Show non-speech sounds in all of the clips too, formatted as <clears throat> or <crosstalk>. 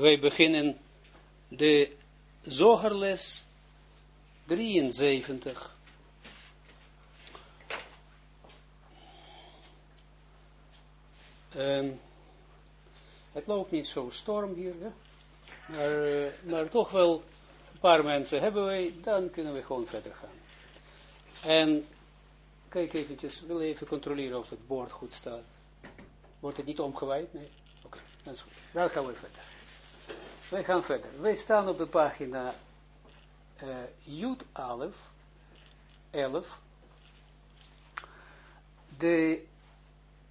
Wij beginnen de zogerles 73. Um, het loopt niet zo storm hier, hè? Maar, uh, maar toch wel een paar mensen hebben wij, dan kunnen we gewoon verder gaan. En kijk eventjes, wil even controleren of het bord goed staat. Wordt het niet omgewaaid? Nee? Oké, dat is goed. Dan gaan we verder. Wij gaan verder. Wij staan op de pagina uh, Jud 11, 11. De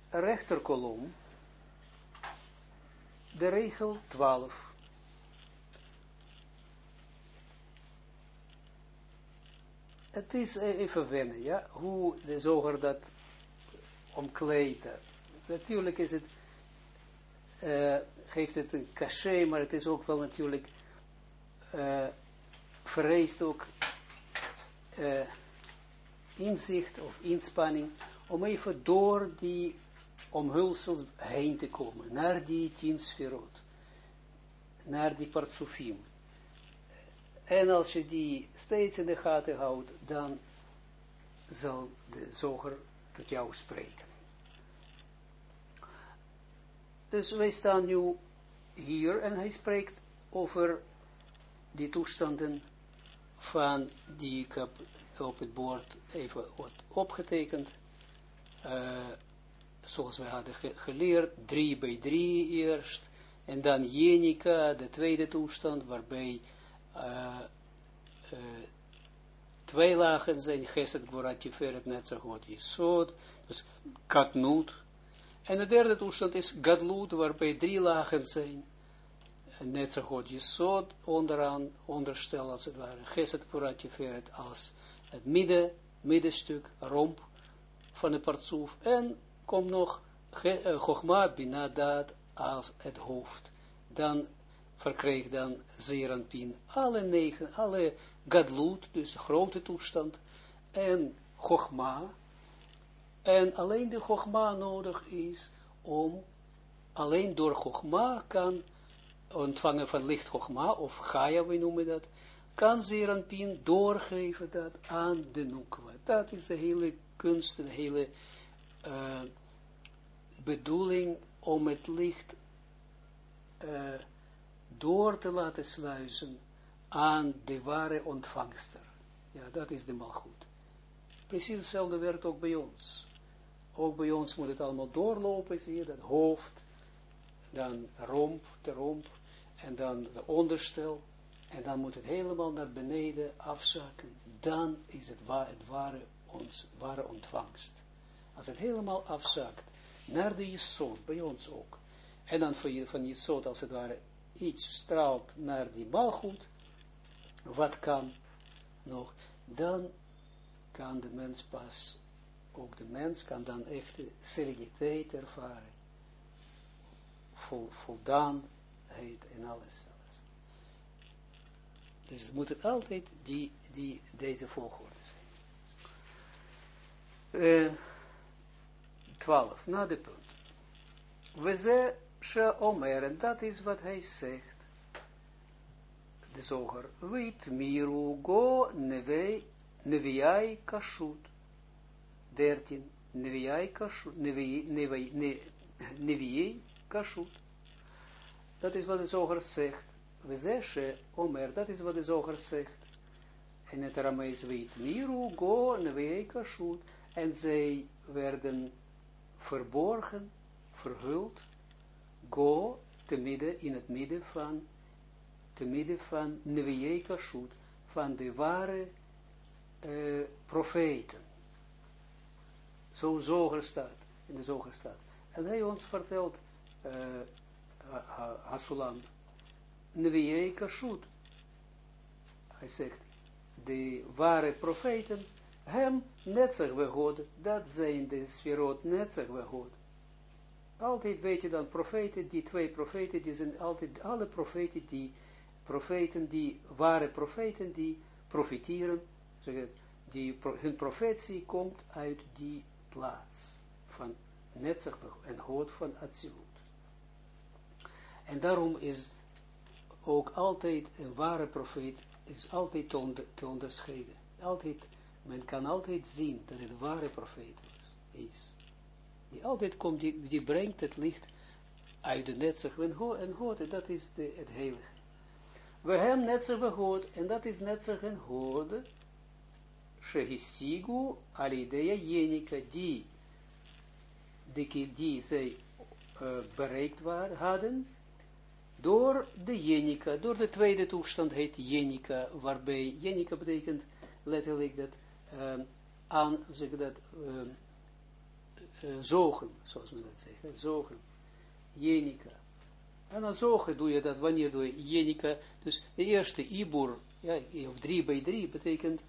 rechterkolom, de regel 12. Het is even wennen, ja, hoe de zoger dat omkleedt. Natuurlijk is het, uh, geeft het een cachet, maar het is ook wel natuurlijk, uh, vereist ook uh, inzicht of inspanning, om even door die omhulsels heen te komen, naar die tien sferot, naar die partsofim. En als je die steeds in de gaten houdt, dan zal de zoger tot jou spreken. Dus wij staan nu hier en hij spreekt over die toestanden van die ik heb op het bord even wat opgetekend. Uh, zoals we hadden geleerd, drie bij drie eerst. En dan jenica, de tweede toestand, waarbij uh, uh, twee lagen zijn, Geset, Gvorat, Tiferet, Netzachot, Yesod, dus Katnut. En de derde toestand is Gadlut, waarbij drie lagen zijn, Netzachot, Yesod, onderaan, onderstel als het ware, Geset, Gvorat, Tiferet, als het midden, middenstuk, romp van de partsoef, en komt nog Chogma, Binadat, als het hoofd. Dan verkreeg dan Zeranpin alle negen, alle gadlut, dus grote toestand, en Chogma, en alleen de Chogma nodig is om, alleen door Chogma kan ontvangen van licht Chogma, of Gaia, we noemen dat, kan Zeranpin doorgeven dat aan de Nukwa. Dat is de hele kunst, de hele uh, bedoeling om het licht uh, door te laten sluizen aan de ware ontvangster. Ja, dat is de malgoed. Precies hetzelfde werkt ook bij ons. Ook bij ons moet het allemaal doorlopen, zie je, dat hoofd, dan romp, de romp, en dan de onderstel, en dan moet het helemaal naar beneden afzakken. Dan is het, wa het ware, ons, ware ontvangst. Als het helemaal afzakt, naar de jesot, bij ons ook. En dan van, van jesot, als het ware, iets straalt naar die balgoed, wat kan nog, dan kan de mens pas, ook de mens kan dan echt sereniteit ervaren, vol, voldaanheid en alles. Dus het moet het altijd die, die, deze volgorde zijn. Uh, 12, na de punt. We Omer, en dat is wat hij zegt. De zoger, wit miru go nevei, neviai kashut. 13. Neviai kashut. Dat is wat de zoger zegt. We zeggen, Omer, dat is wat de zoger zegt. En het Aramees weet, miru go neviai kashut. En zij werden verborgen, verhuld, go te midden, in het midden van, te midden van Kashut, van de ware uh, profeten. Zo zoger staat, in de zoger staat. En hij ons vertelt, uh, Hasulam, Kashut. Hij zegt, de ware profeten, hem netzig God, dat zijn de sferot netzig God. Altijd weet je dan profeten, die twee profeten, die zijn altijd alle profeten die, profeten die, ware profeten die profiteren, die, hun profetie komt uit die plaats van Netzach en God van Atsilut. En daarom is ook altijd, een ware profeet is altijd te, onderscheiden. Altijd, men kan altijd zien dat het ware profeet is. Die altijd komt, die, brengt het licht uit de netzig en hoort, dat is de, het heilige. We hebben netzig gehoord, en dat is netzig en hoord, shehisigu alidea jenika, die, die, die zij bereikt waren, hadden, door de jenika, door de tweede toestand heet jenika, waarbij jenika betekent letterlijk dat aan, zeg dat, uh, zogen, zoals men dat zegt, zogen, jenika. En dan zogen doe je dat, wanneer doe je jenika, dus de eerste ibur, ja, of 3 bij 3 betekent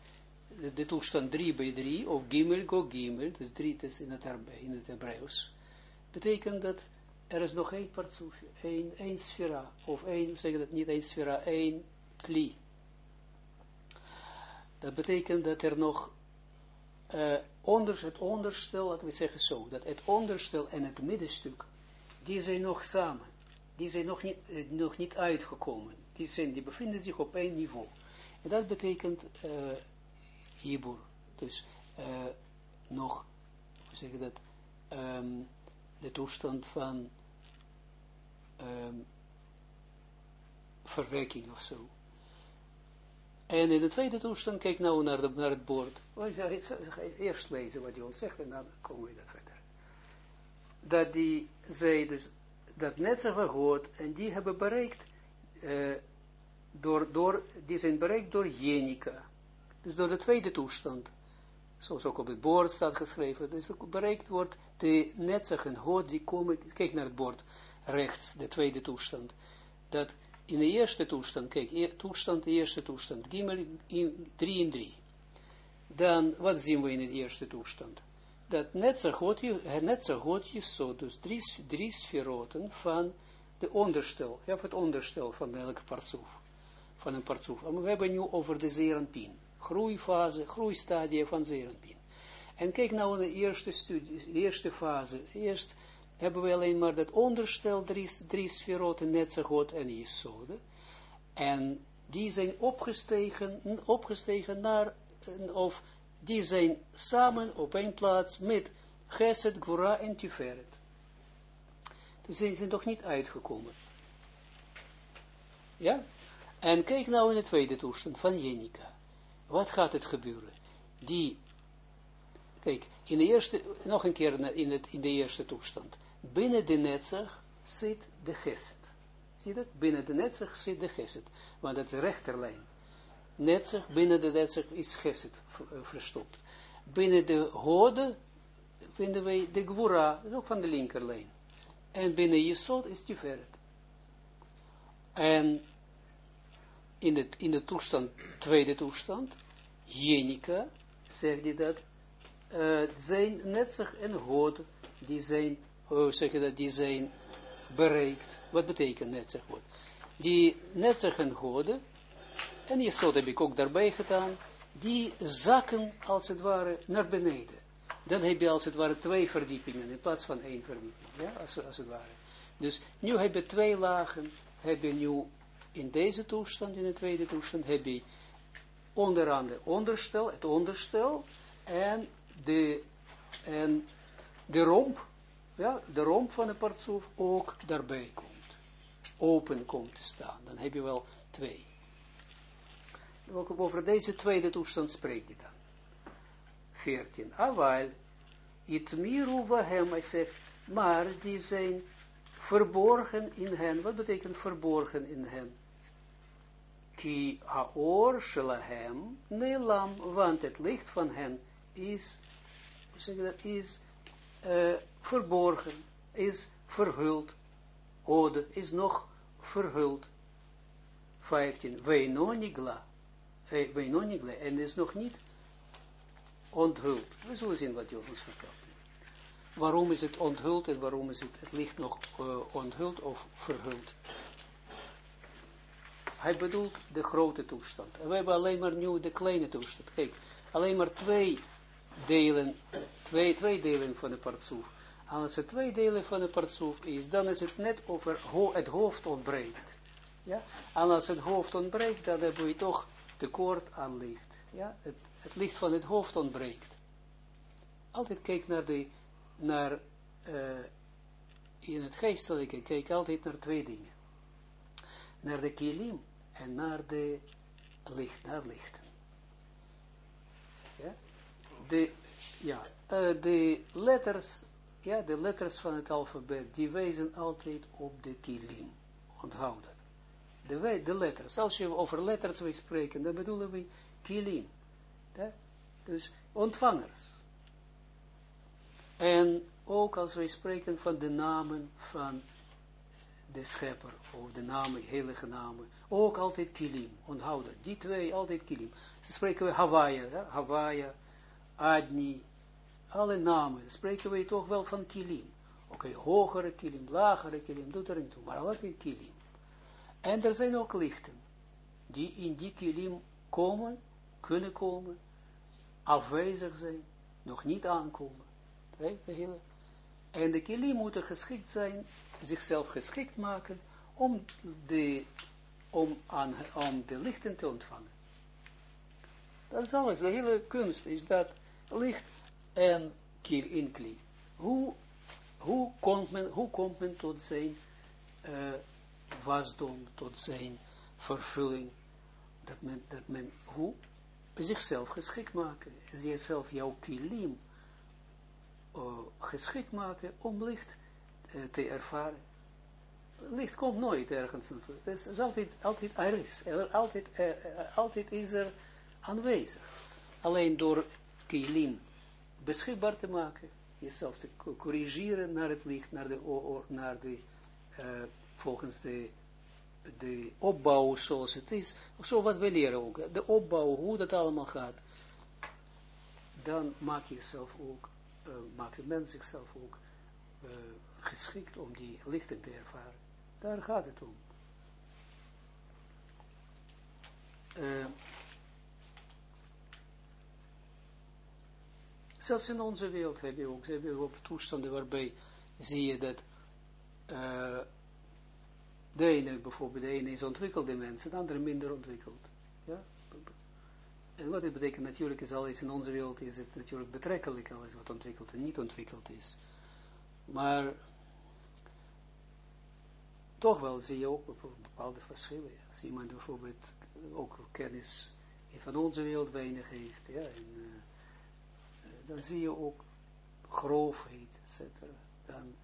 de, toestand 3 bij 3, of gimel, go gimel, dus 3 is in het, in het Hebreeuws, betekent dat er is nog één partsoefje, één, sfera, of één, zeg dat niet één sfera, één kli. Dat betekent dat er nog uh, onder, het onderstel, laten we zeggen zo, dat het onderstel en het middenstuk, die zijn nog samen, die zijn nog niet, uh, nog niet uitgekomen, die, zijn, die bevinden zich op één niveau. En dat betekent uh, Hibur, dus uh, nog, hoe zeg dat, um, de toestand van um, verwekking of zo. En in de tweede toestand, kijk nou naar, de, naar het bord. Eerst lezen wat hij ons zegt en dan komen we dat verder. Dat die zei dus, dat net zo gehoord, en die hebben bereikt, uh, door, door, die zijn bereikt door Jenica. Dus door de tweede toestand. Zoals ook op het bord staat geschreven. Dus bereikt wordt de netzagen hoort, die komen, kijk naar het bord rechts, de tweede toestand, dat in de eerste toestand, kijk, e toestand, de eerste toestand, gimel in 3 in 3. Dan, wat zien we in de eerste toestand? Dat net zo goed je, zo dus drie, drie sferoten van de onderstel, ja, het onderstel van elke partsoef, van een partsoef. Maar we hebben nu over de zerenpien, groeifase, groeistadia van zerenpien. En kijk nou naar de eerste studie, eerste fase, eerst hebben we alleen maar dat onderstel, drie, drie sferoten, Netzagot en Jesode. En die zijn opgestegen, opgestegen naar, of die zijn samen op één plaats met Geset, Gvura en Tiferet. Dus zijn nog niet uitgekomen. Ja? En kijk nou in de tweede toestand van Jenica. Wat gaat het gebeuren? Die, kijk, in de eerste, nog een keer in, het, in de eerste toestand binnen de netzach zit de geset. Zie dat? Binnen de netzach zit de geset. Want dat is de rechterlijn. Netzach, binnen de netzach is geset eh, verstopt. Binnen de hode vinden wij de gwura, ook van de linkerlijn. En binnen Jesod is Tiferet. En in de, in de toestand, tweede toestand, Jenica, zegt hij dat, uh, zijn netzach en hode, die zijn zeg je dat, die zijn bereikt. Wat betekent netzig woord? Die netzig en goden, en je zult heb ik ook daarbij gedaan, die zakken als het ware naar beneden. Dan heb je als het ware twee verdiepingen in plaats van één verdieping. Ja, als, als het ware. Dus nu heb je twee lagen, heb je nu in deze toestand, in de tweede toestand, heb je onder andere onderstel, het onderstel en de, en de romp ja, de romp van de partsoef ook daarbij komt. Open komt te staan. Dan heb je wel twee. Over deze tweede toestand spreekt hij dan. 14. Awal, itmiru vahem, hij zegt, maar die zijn verborgen in hen. Wat betekent verborgen in hen? Ki haor shelahem nelam, want het licht van hen is, zeg dat, is uh, verborgen, is verhuld. Ode is nog verhuld. 15. Weinonigla. Weinonigla. En is nog niet onthuld. We zullen zien wat ons vertelt. Waarom is het onthuld en waarom is het, het licht nog uh, onthuld of verhuld? Hij bedoelt de grote toestand. En we hebben alleen maar nu de kleine toestand. Kijk, alleen maar twee delen, twee, twee delen van de partsoef. Als het twee delen van de partsoef is, dan is het net over ho het hoofd ontbreekt. Ja? En als het hoofd ontbreekt, dan heb je toch tekort aan licht. Ja? Het, het licht van het hoofd ontbreekt. Altijd kijk naar de, naar, uh, in het geestelijke, kijk altijd naar twee dingen. Naar de kilim en naar de licht, naar lichten. Ja? De, ja, uh, de letters, ja, de letters van het alfabet, die wijzen altijd op de kilim. Onthoud dat. De, de letters. Als je over letters wil spreken, dan bedoelen we kilim. Dus ontvangers. En ook als wij spreken van de namen van de schepper, of de namen, heilige namen, ook altijd kilim, onthouden. Die twee, altijd kilim. Ze spreken we Hawaii, ja? Hawaii, Adni, alle namen, spreken we toch wel van kilim. Oké, hogere kilim, lagere kilim, doet er niet toe, maar altijd kilim. En er zijn ook lichten, die in die kilim komen, kunnen komen, afwezig zijn, nog niet aankomen. Hele. En de kilim moeten geschikt zijn, zichzelf geschikt maken, om de, om, aan, om de lichten te ontvangen. Dat is alles. De hele kunst is dat licht en kiel in kli. Hoe, hoe, komt men, hoe komt men tot zijn uh, wasdom, tot zijn vervulling? Dat men, dat men hoe zichzelf geschikt maken, zichzelf jouw kilim uh, geschikt maken om licht te ervaren. Licht komt nooit ergens. Het is altijd, altijd er is. Altijd, altijd is er aanwezig. Alleen door kilim beschikbaar te maken, jezelf te corrigeren naar het licht, naar de, naar de volgens de de opbouw zoals het is, zo wat we leren ook, de opbouw, hoe dat allemaal gaat, dan maak je jezelf ook, uh, maakt de mens zichzelf ook geschikt om die lichten te ervaren. Daar gaat het om. Uh, zelfs in onze wereld hebben we ook, toestanden waarbij zie je dat de ene bijvoorbeeld, de ene is ontwikkelde mensen, de andere minder ontwikkeld. Ja? En wat dit betekent natuurlijk is alles in onze wereld is het natuurlijk betrekkelijk alles wat ontwikkeld en niet ontwikkeld is. Maar toch wel zie je ook bepaalde verschillen. Als iemand bijvoorbeeld ook kennis van onze wereld weinig heeft, ja, en, uh, dan zie je ook grofheid, etc. Dan,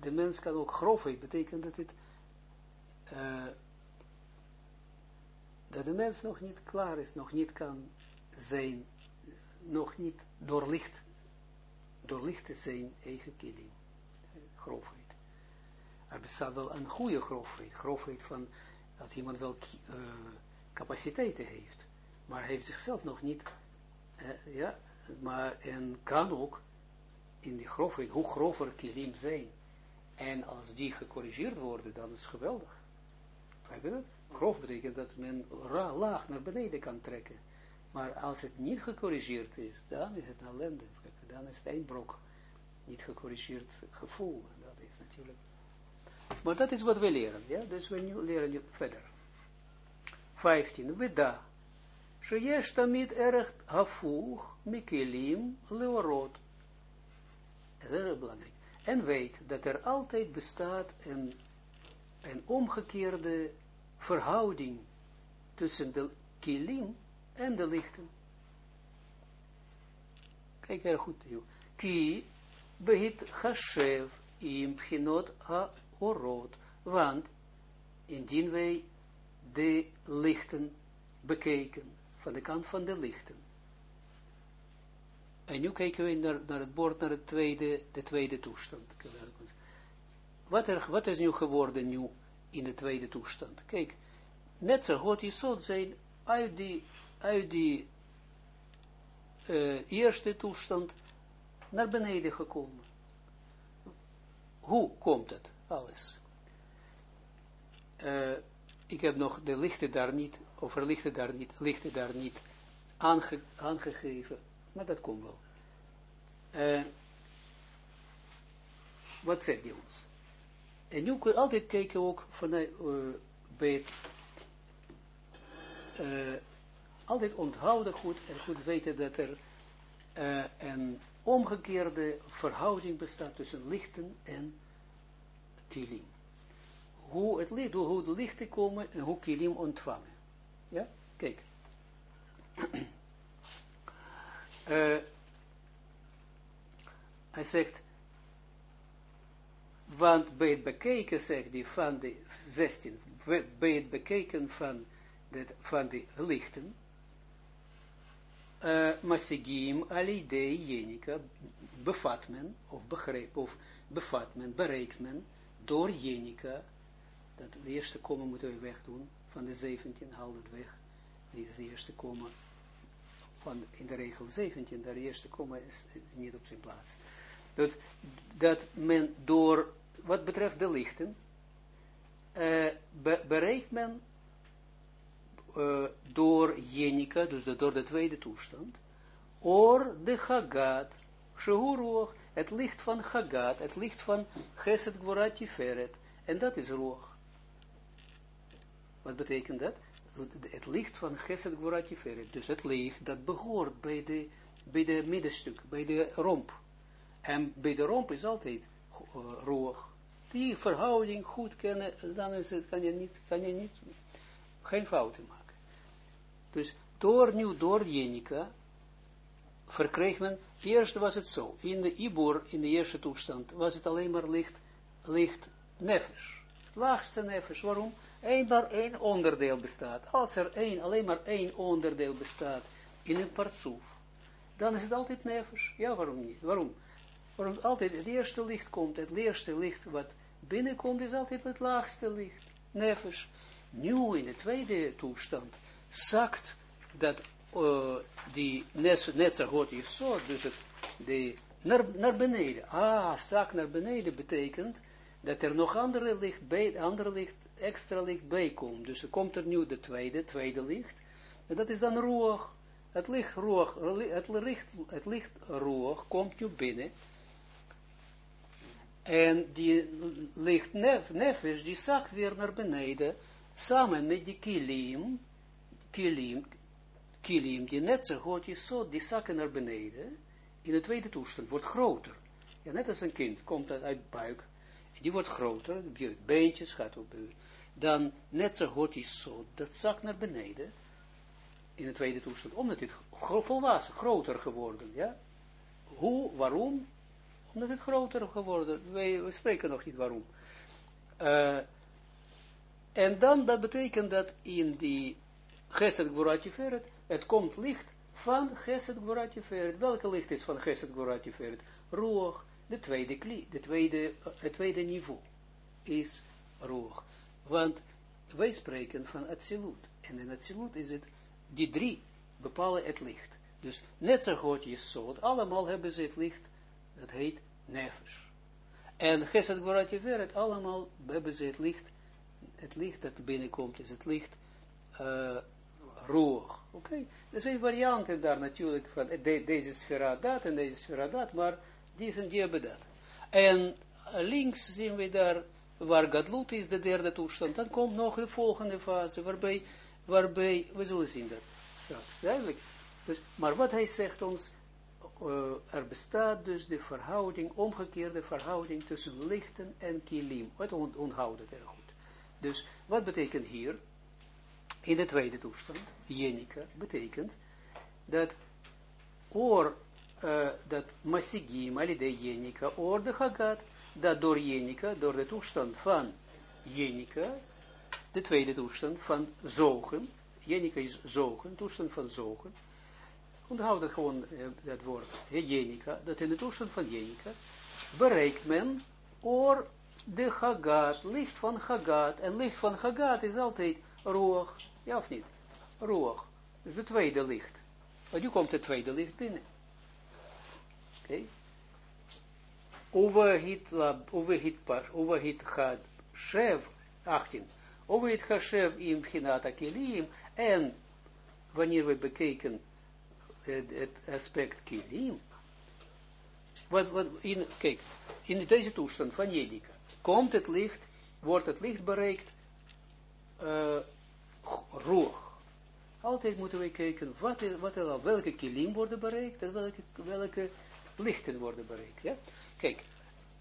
de mens kan ook grofheid betekenen dat het uh, dat de mens nog niet klaar is, nog niet kan zijn, nog niet doorlicht, doorlicht zijn eigen killing, grofheid. Er bestaat wel een goede grofheid, grofheid van dat iemand wel uh, capaciteiten heeft, maar heeft zichzelf nog niet, uh, ja, maar en kan ook in die grofheid, hoe grover kilim zijn, en als die gecorrigeerd worden, dan is het geweldig. Begrijp je dat? Grof betekent dat men laag naar beneden kan trekken. Maar als het niet gecorrigeerd is, dan is het een ellende. Dan is het een. Niet gecorrigeerd gevoel. Dat is natuurlijk. Maar dat is wat we leren, ja? dus we nu leren nu verder. 15. Weda. Sheyesh tamid erg hafuch mikelim leorot. Dat is belangrijk. En weet dat er altijd bestaat een, een omgekeerde verhouding tussen de kilim en de lichten. Kijk er goed. Ki behit hashev imchinot ha ha-orot. Want indien wij de lichten bekeken, van de kant van de lichten. En nu kijken we naar, naar het bord, naar het tweede, de tweede toestand. Wat, er, wat is nu geworden nu in de tweede toestand? Kijk, net zo God Jesod zijn uit die, uit die uh, eerste toestand naar beneden gekomen. Hoe komt het alles? Uh, ik heb nog de lichten daar niet, of lichten daar niet, lichten daar niet aange, aangegeven, maar dat komt wel. Uh, wat zegt hij ons? En nu kun je altijd kijken ook vanuit, uh, altijd onthouden goed en goed weten dat er een omgekeerde verhouding bestaat tussen lichten en kilim. Hoe het licht, hoe de lichten komen en hoe kilim ontvangen. Ja, kijk. uh, <clears throat> hij zegt, want bij het bekeken, zegt hij, van de 16, bij het bekeken van de, van de lichten, uh, masigim alidei jenica bevat men, of begrijp, of bevat men, bereikt men, door jenica, dat de eerste komma moeten we wegdoen, van de 17, haal het weg, die is de eerste komma, van in de regel 17, de eerste komma is niet op zijn plaats. Dat, dat men door, wat betreft de lichten, be, bereikt men uh, door Jenica, dus de, door de tweede toestand, or de Hagat, Het licht van Hagat, het licht van Geset Gvorati Feret, en dat is Ruach. Wat betekent dat? Het licht van Geset Gvorati Feret, dus het licht dat behoort bij de, bij de middenstuk, bij de romp. En bij de romp is altijd uh. Die verhouding goed kennen, dan is het, kan je niet, kan je niet, geen fouten maken. Dus door nu, door Jenica, verkreeg men, eerst was het zo, in de Ibor, in de eerste toestand, was het alleen maar licht, licht nefesh. Laagste nefesh, waarom? Eén maar één onderdeel bestaat. Als er één, alleen maar één onderdeel bestaat in een partsoef, dan is het altijd nefesh. Ja, waarom niet? Waarom? Waarom altijd het eerste licht komt, het eerste licht wat binnenkomt, is altijd het laagste licht. Nefesh. Nu in de tweede toestand, zakt dat uh, die netzagot is zo, dus het, de, naar, beneden. Ah, zak naar beneden betekent dat er nog andere licht, bij, andere licht, extra licht bij komt. Dus er komt er nu de tweede, tweede licht. En dat is dan roog. Het licht roog, het licht, het licht roog komt nu binnen. En die licht nef, nefesh, die zakt weer naar beneden, samen met die kilim, kilim, kilim, die net zo goed is zo, die zakken naar beneden, in de tweede toestand, wordt groter. Ja, net als een kind, komt uit, uit buik, die wordt groter, die beentjes gaat op, dan net zo goed is zo, dat zakt naar beneden, in de tweede toestand, omdat het volwassen, groter geworden, ja. Hoe, waarom? Omdat het groter geworden, wij, we spreken nog niet waarom. Uh, en dan, dat betekent dat in die Geset Gvoratje Feret, het komt licht van Geset Gvoratje Feret. Welke licht is van Geset Gvoratje Feret? Roog, de tweede kli, de tweede, het tweede niveau is roog. Want wij spreken van Atsilut. En in Atsilut is het, die drie bepalen het licht. Dus net zo goed zoot, allemaal hebben ze het licht, dat heet nefesh. En Geset Gvoratje Feret, allemaal hebben ze het licht, het licht dat binnenkomt, is het licht, uh, Oké, okay? er zijn varianten daar natuurlijk van de, deze sfera dat en deze sfera dat, maar die, zijn, die hebben dat. En links zien we daar, waar Gadlut is, de derde toestand, dan komt nog de volgende fase, waarbij, waarbij we zullen zien dat straks, duidelijk. Dus, maar wat hij zegt ons, uh, er bestaat dus de verhouding, omgekeerde verhouding tussen lichten en kilim. Wat onthoudt het goed. Dus, wat betekent hier? In de tweede toestand, jenica, betekent dat oor, uh, dat masigim, alide jenica, oor de hagat, dat door jenica, door de toestand van jenica, de tweede toestand van zogen, jenica is zogen, toestand van zogen, onthoud dat gewoon, uh, dat woord, jenica, dat in de toestand van jenica, bereikt men oor de hagat, licht van hagat, en licht van hagat is altijd roog, ja of niet? Roog. Dus de tweede licht. Want nu komt het tweede licht binnen. Oké. Overhit lab, overhit pas, overhit had shev, 18. Overhit hashev in Ginata Kilim. En wanneer we bekeken het, het aspect Kilim. Wat, wat, in, kijk, in deze toestand van Jedika komt het licht, wordt het licht bereikt uh, roog. Altijd moeten we kijken, wat, wat, welke kilim worden bereikt en welke, welke lichten worden bereikt. Ja? Kijk,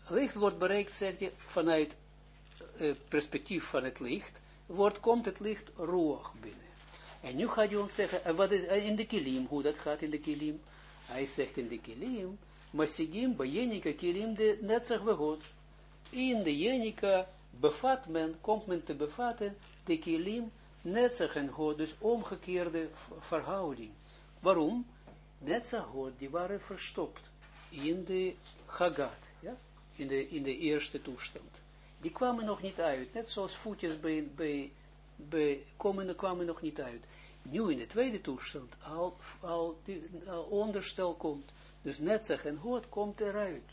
licht wordt bereikt, zeg je, vanuit uh, perspectief van het licht, wordt, komt het licht roog binnen. En nu gaat hij ons zeggen, en wat is in de kilim, hoe dat gaat in de kilim? Hij zegt in de kilim, Masigim bij Jenica kilim de netzach begot. In de Jenica bevat men, komt men te bevatten, de kilim netzach en God, dus omgekeerde verhouding. Waarom? Netzach God, die waren verstopt in de Hagat, ja? in, de, in de eerste toestand. Die kwamen nog niet uit, net zoals voetjes bij, bij, bij komen, kwamen nog niet uit. Nu in de tweede toestand, al, al, die, onderstel komt, dus netzach en hoort komt eruit.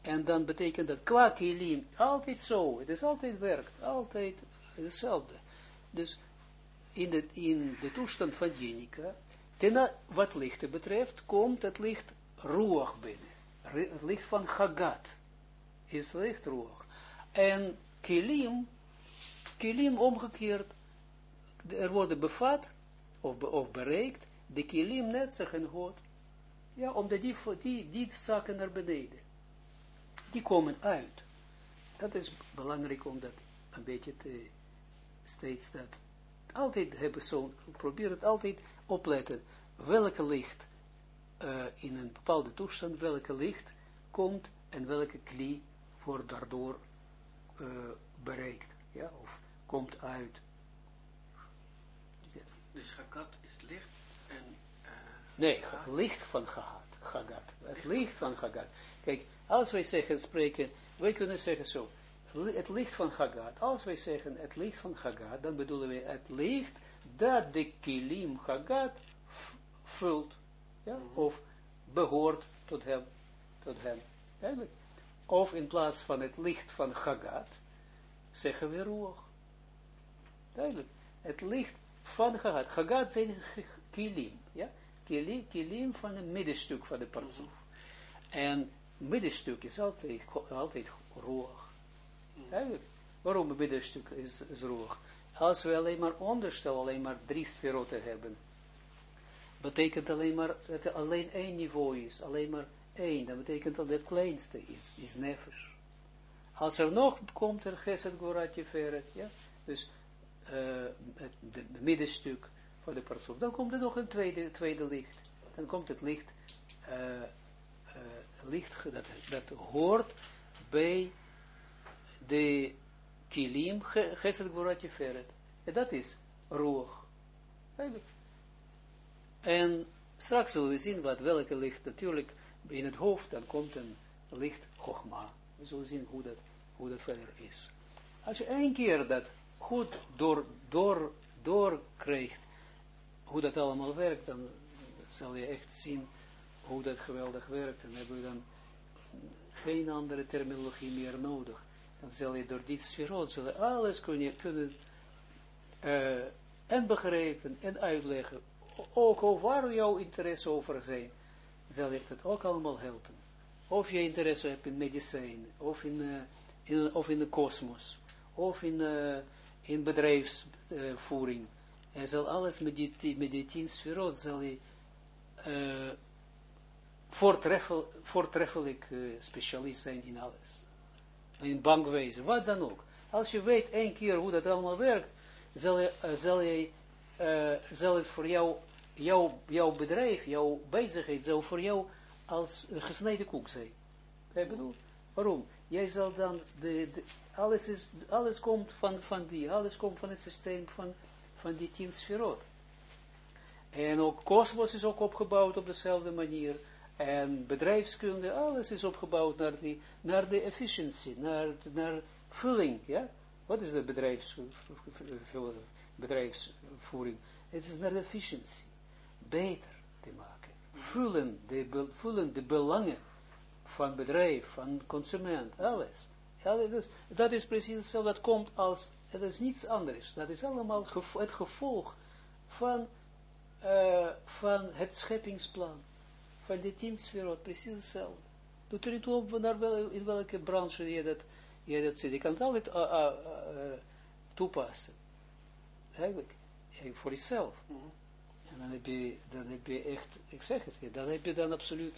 En dan betekent dat qua kilim, altijd zo, het is altijd werkt, altijd hetzelfde. Dus in de, in de toestand van Jenica, ten wat licht betreft, komt het licht roog binnen. Het licht van Hagat is licht roog. En kilim, kilim omgekeerd, er worden bevat, of, of bereikt, de kilim net zeggen God. Ja, omdat die, die, die zaken naar beneden. Die komen uit. Dat is belangrijk om dat een beetje te, steeds dat, altijd hebben zo, probeer het altijd opletten, welke licht uh, in een bepaalde toestand, welke licht komt en welke klie wordt daardoor uh, bereikt, ja, of komt uit. Dus Hagat is licht en... Uh, nee, licht van Hagat. Het licht van Hagat. Kijk, als wij zeggen, spreken, wij kunnen zeggen zo, het licht van Hagat, als wij zeggen het licht van Hagat, dan bedoelen we het licht dat de kilim Hagat vult, ja, mhm. of behoort tot hem, tot hem, eigenlijk. Of in plaats van het licht van Hagat, zeggen we roog. Duidelijk. Het licht van Hagat. Hagat zijn kilim. Ja? Kilim, kilim van het middenstuk van de parsoef. En middenstuk is altijd, altijd roog. Waarom het middenstuk is, roog? Als we alleen maar onderstel, alleen maar drie sferoten hebben, betekent alleen maar dat er alleen één niveau is, alleen maar één, dat betekent dat het kleinste is, is. Als er nog komt er Geset Goratje Feret, ja, dus uh, het de, middenstuk van de persoon, dan komt er nog een tweede, tweede licht. Dan komt het licht, uh, uh, licht dat, dat hoort bij de kilim Geset Goratje Feret. En dat is roog. En straks zullen we zien wat welke licht natuurlijk in het hoofd, dan komt een licht Chogma. We zullen zien hoe dat, hoe dat verder is. Als je één keer dat goed door, door, door krijgt, hoe dat allemaal werkt, dan zal je echt zien hoe dat geweldig werkt. En hebben we dan geen andere terminologie meer nodig. Dan zal je door dit zullen alles kunnen, kunnen uh, en begrijpen en uitleggen. Ook waar jouw interesse over zijn, zal je het ook allemaal helpen. Of je interesse hebt in medicijn, of in, uh, in, of in de kosmos, of in, uh, in bedrijfsvoering. en zal alles met die, met die tien sferot, zal je uh, voortreffel, voortreffelijk specialist zijn in alles. In bankwezen, wat dan ook. Als je weet één keer hoe dat allemaal werkt, zal, je, zal, je, zal het voor jou jouw, jouw bedrijf, jouw bezigheid zou voor jou als gesneden koek zijn. Ik bedoel, waarom? Jij zal dan, de, de, alles, is, alles komt van, van die, alles komt van het systeem van, van die tien sferot. En ook kosmos is ook opgebouwd op dezelfde manier. En bedrijfskunde, alles is opgebouwd naar, die, naar de efficiency, naar, naar vulling, ja. Wat is de bedrijfs, bedrijfsvoering? Het is naar de efficiency beter te maken. Vullen de, vullen de belangen van bedrijf, van consument, alles. dus, dat is precies zo, dat komt als, het is niets anders. Dat is allemaal het gevolg van, uh, van het scheppingsplan, van de tien sferot, precies hetzelfde. Doet er niet op naar wel, in welke branche je dat, je dat zit. Je kan het altijd uh, uh, toepassen. eigenlijk, voor jezelf. En dan heb je, dan heb je echt, ik zeg het dan heb je dan absoluut,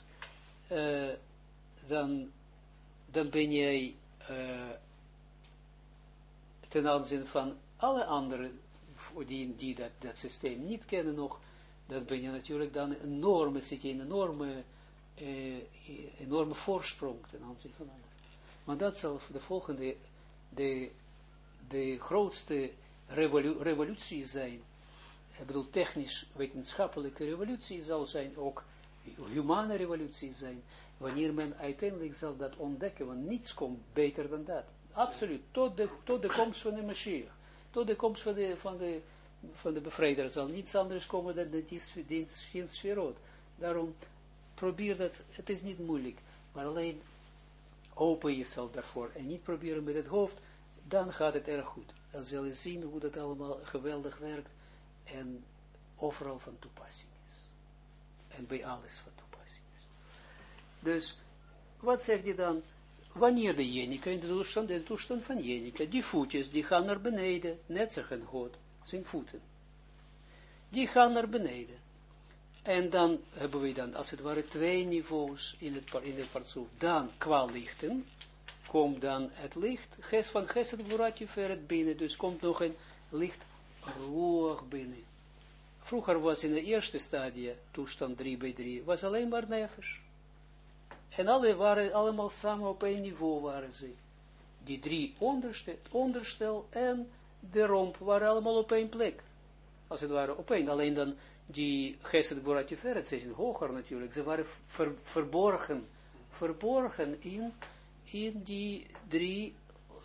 dan, dan ben jij ten aanzien van alle anderen die, die dat, dat systeem niet kennen nog, dan ben je natuurlijk dan een enorme, zit enorme, eh, enorme voorsprong ten aanzien van anderen. Maar dat zal de volgende, de, de grootste revolu revolutie zijn, ik bedoel technisch wetenschappelijke revolutie zal zijn, ook humane revolutie zijn, wanneer men uiteindelijk zal dat ontdekken, want niets komt beter dan dat. Absoluut, tot de, tot de komst van de Mashiach, tot de komst van de, van de, van de bevrijder zal niets anders komen dan de sferot. Daarom probeer dat, het is niet moeilijk, maar alleen open jezelf daarvoor en niet proberen met het hoofd, dan gaat het erg goed. Dan zul je zien hoe dat allemaal geweldig werkt en overal van toepassing is. En bij alles van toepassing is. Dus, wat zegt hij dan? Wanneer de jenica in de toestand, de toestand van jenica, die voetjes, die gaan naar beneden, net zeggen God, zijn voeten. Die gaan naar beneden. En dan hebben we dan, als het ware, twee niveaus in het, in het partsoef. Dan, qua lichten, komt dan het licht, ges van Gesed Vuratje verret binnen, dus komt nog een licht roog binnen. Vroeger was in de eerste stadie, toestand 3 bij 3, was alleen maar nevers. En alle waren allemaal samen op één niveau waren ze. Die drie onderstel, onderstel en de romp waren allemaal op één plek. Als het ware op één. Alleen dan die Gesed Boratje Ferret, ze zijn hoger natuurlijk. Ze waren ver, verborgen. Verborgen in, in die drie,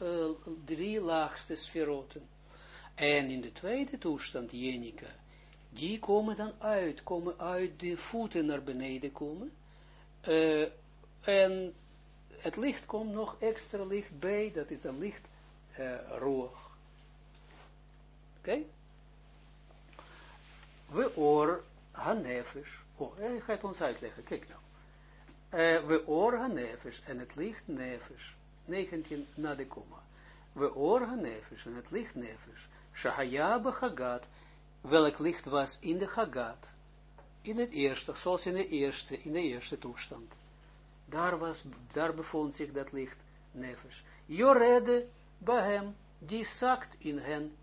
uh, drie laagste sferoten. En in de tweede toestand, jenica, die komen dan uit, komen uit de voeten naar beneden komen. Uh, en het licht komt nog extra licht bij, dat is dan licht uh, roog. Oké? We oor hanefes. Oh, hij gaat ons uitleggen, kijk nou. Uh, we oor hanefes en het licht nefes. 19 na de komma. We oor hanefes en het licht nefes. Shahaya behagat. Welk licht was in de hagat? In het eerste, zoals in de eerste, in de eerste toestand. Daar, was, daar bevond zich dat licht nefes. Jorede bahem, die zakt in hen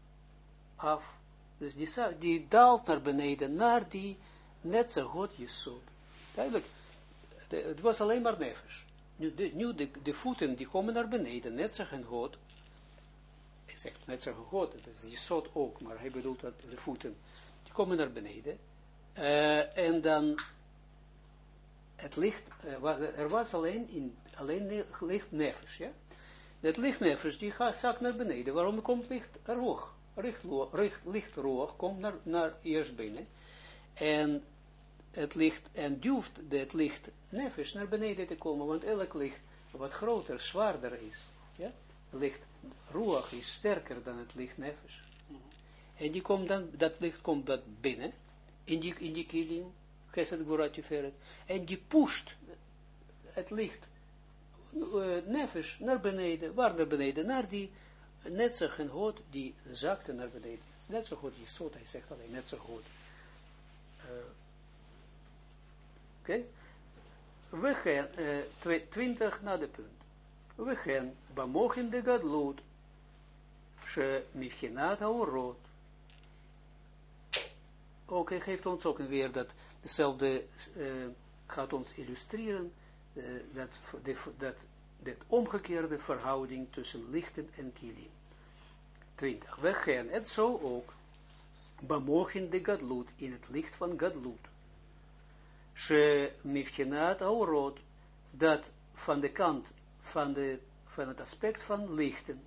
af. Dus die, die daalt naar beneden, naar die netse God Jesod. Duidelijk, het was alleen maar nefes. Nu, de, nu de, voeten die komen naar beneden, net zeggen God. Hij zegt net zeggen God, dat is Jesod ook, maar hij bedoelt dat de voeten, die komen naar beneden. Uh, en dan het licht, uh, er was alleen, in, alleen licht nefes, ja. Het licht nefes, die gaat, zakt naar beneden. Waarom komt licht? Licht, licht, licht roog komt naar, naar eerst binnen. En het licht, en duwt het licht nefes naar beneden te komen, want elk licht wat groter, zwaarder is, ja. Licht roog is sterker dan het licht nefes. En die komt dan, dat licht komt dat binnen, in die, in die kilim, Gesed Gvorat Tiferet. En die pusht het licht uh, naar beneden. Waar naar beneden? Naar die net zo goed die zakte naar beneden. Net zo goed, die soort, hij zegt alleen, net zo goed. Uh, Oké? We gaan, uh, 20 naar de punt. We gaan, bemogen de gadloed, she mifchinat haorot, ook hij geeft ons ook weer dat dezelfde uh, gaat ons illustreren dat, de, dat de omgekeerde verhouding tussen lichten en kilim. 20. We gaan het zo ook bemogen de gadlut in het licht van gadlut. She mifchenat aurot dat van de kant van, de, van het aspect van lichten